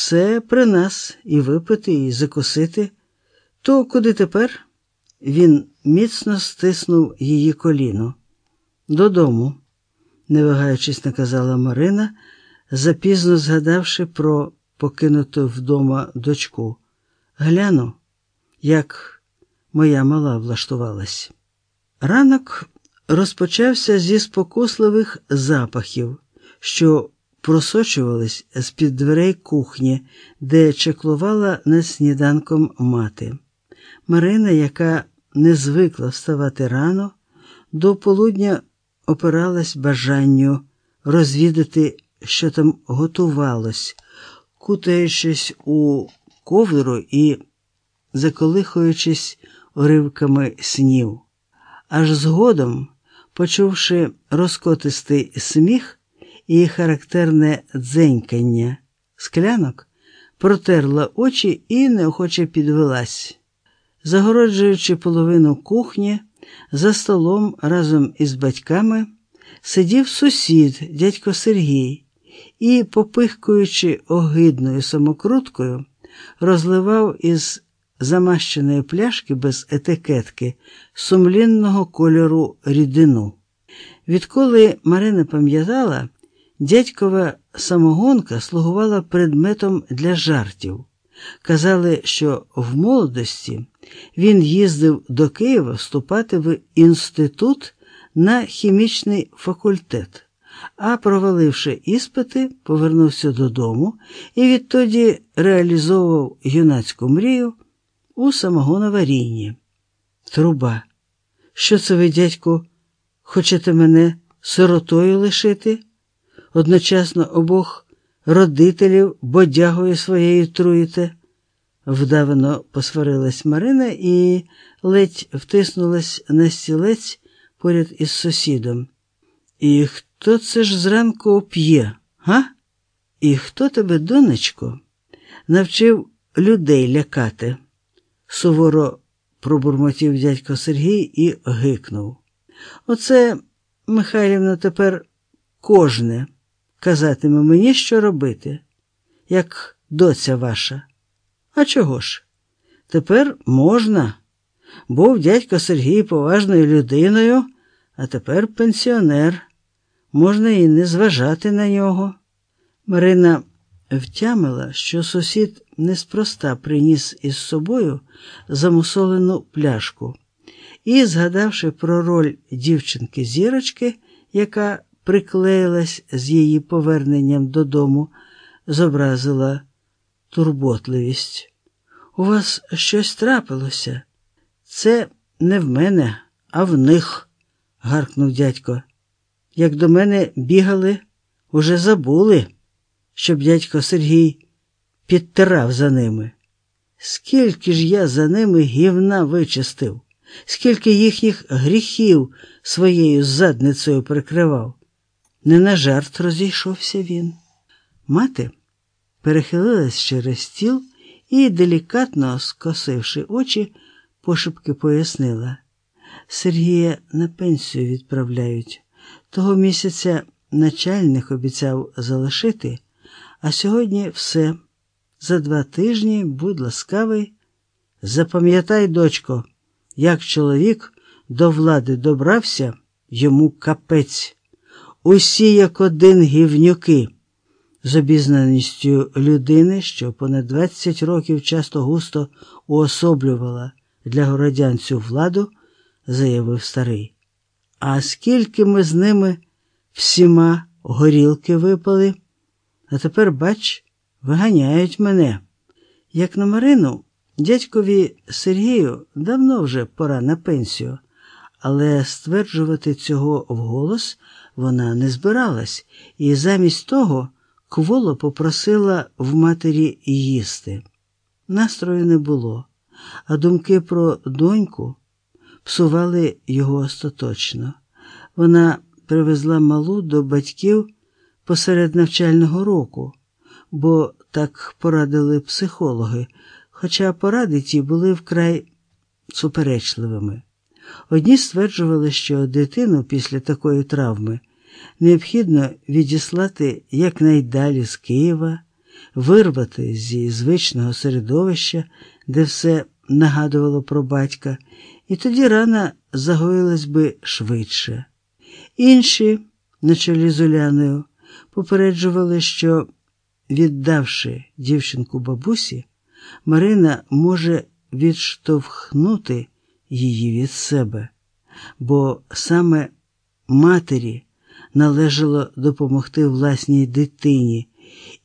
все при нас і випити, і закусити. То куди тепер? Він міцно стиснув її коліно. Додому, не вагаючись, наказала Марина, запізно згадавши про покинуту вдома дочку. Гляну, як моя мала влаштувалась. Ранок розпочався зі спокусливих запахів, що просочувались з під дверей кухні, де чеклувала над сніданком мати. Марина, яка не звикла вставати рано, до полудня опиралась бажанню розвідати, що там готувалось, кутаючись у ковдру і заколихуючись уривками снів. Аж згодом, почувши розкотистий сміх і характерне дзенькання склянок, протерла очі і неохоче підвелась. Загороджуючи половину кухні, за столом разом із батьками сидів сусід, дядько Сергій, і, попихкуючи огидною самокруткою, розливав із замащеної пляшки без етикетки сумлінного кольору рідину. Відколи Марина пам'ятала, дядькова самогонка слугувала предметом для жартів. Казали, що в молодості він їздив до Києва вступати в інститут на хімічний факультет, а проваливши іспити, повернувся додому і відтоді реалізовував юнацьку мрію у самогоноварінні. Труба. Що це ви, дядьку, хочете мене сиротою лишити? Одночасно обох родителів бодягою своєю труїте. Вдавано посварилась Марина і ледь втиснулась на стілець поряд із сусідом. І хто це ж зранку п'є, га? І хто тебе, донечко, навчив людей лякати? суворо пробурмотів дядько Сергій і гикнув. Оце, Михайлівна, тепер кожне казатиме мені, що робити, як доця ваша. А чого ж? Тепер можна. Був дядько Сергій поважною людиною, а тепер пенсіонер. Можна і не зважати на нього. Марина втямила, що сусід неспроста приніс із собою замусолену пляшку, і, згадавши про роль дівчинки зірочки, яка приклеїлась з її поверненням додому, зобразила турботливість. У вас щось трапилося? Це не в мене, а в них, гаркнув дядько. Як до мене бігали, уже забули, щоб дядько Сергій підтирав за ними. Скільки ж я за ними гівна вичистив, скільки їхніх гріхів своєю задницею прикривав. Не на жарт розійшовся він. Мати перехилилась через стіл і, делікатно скосивши очі, пошепки пояснила. Сергія на пенсію відправляють. Того місяця начальник обіцяв залишити, а сьогодні все. За два тижні, будь ласкавий, запам'ятай, дочко, як чоловік до влади добрався, йому капець. Усі як один гівнюки з обізнаністю людини, що понад 20 років часто густо уособлювала для городян цю владу, заявив старий. А скільки ми з ними всіма горілки випали, а тепер, бач, виганяють мене. Як на Марину, дядькові Сергію давно вже пора на пенсію, але стверджувати цього вголос вона не збиралась і замість того кволо попросила в матері їсти. Настрою не було, а думки про доньку псували його остаточно. Вона привезла малу до батьків посеред навчального року, бо так порадили психологи, хоча поради ті були вкрай суперечливими. Одні стверджували, що дитину після такої травми необхідно відіслати якнайдалі з Києва, вирвати зі звичного середовища, де все нагадувало про батька, і тоді рана загоїлась би швидше. Інші, на чолі з Уляною, попереджували, що, віддавши дівчинку бабусі, Марина може відштовхнути її від себе, бо саме матері належало допомогти власній дитині,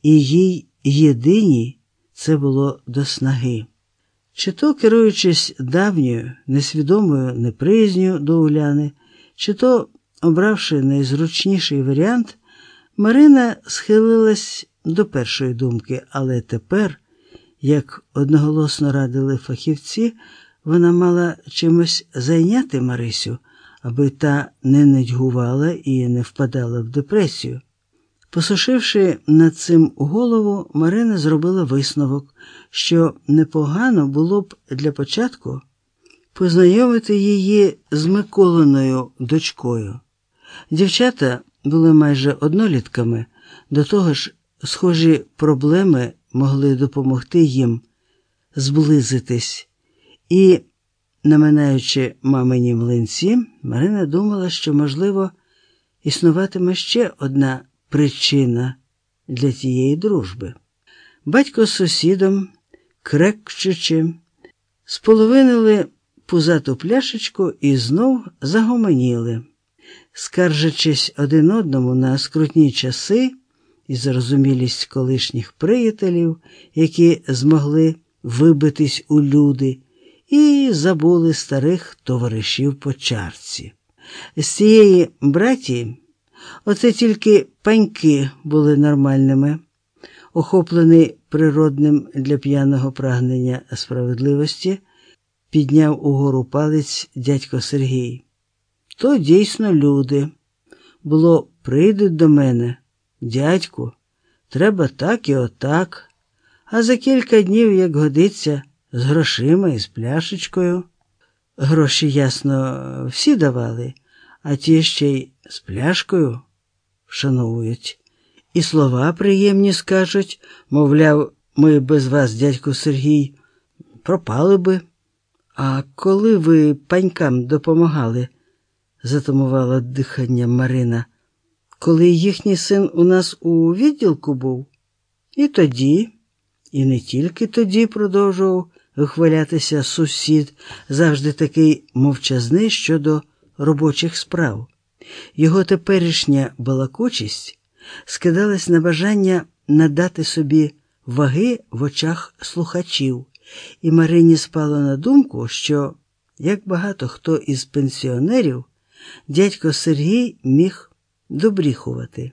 і їй єдиній це було до снаги. Чи то керуючись давньою, несвідомою неприязню до Уляни, чи то, обравши найзручніший варіант, Марина схилилась до першої думки, але тепер, як одноголосно радили фахівці, вона мала чимось зайняти Марисю, аби та не нудьгувала і не впадала в депресію. Посушивши над цим голову, Марина зробила висновок, що непогано було б для початку познайомити її з Миколиною дочкою. Дівчата були майже однолітками, до того ж, схожі проблеми могли допомогти їм зблизитись. І, наминаючи мамині млинці, Марина думала, що, можливо, існуватиме ще одна причина для тієї дружби. Батько з сусідом, крекчучи, споловинили пузату пляшечку і знов загомоніли, скаржачись один одному на скрутні часи і зрозумілість колишніх приятелів, які змогли вибитись у люди, і забули старих товаришів по чарці. З цієї братії оце тільки паньки були нормальними, охоплений природним для п'яного прагнення справедливості, підняв угору палець дядько Сергій. То дійсно люди. Було, прийдуть до мене, дядьку, треба так і отак, а за кілька днів, як годиться, з грошима і з пляшечкою. Гроші, ясно, всі давали, а ті ще й з пляшкою вшановують. І слова приємні скажуть, мовляв, ми без вас, дядько Сергій, пропали би. А коли ви панькам допомагали, затумувала дихання Марина, коли їхній син у нас у відділку був? І тоді, і не тільки тоді продовжував вихвалятися сусід, завжди такий мовчазний щодо робочих справ. Його теперішня балакучість скидалась на бажання надати собі ваги в очах слухачів, і Марині спало на думку, що, як багато хто із пенсіонерів, дядько Сергій міг добріхувати.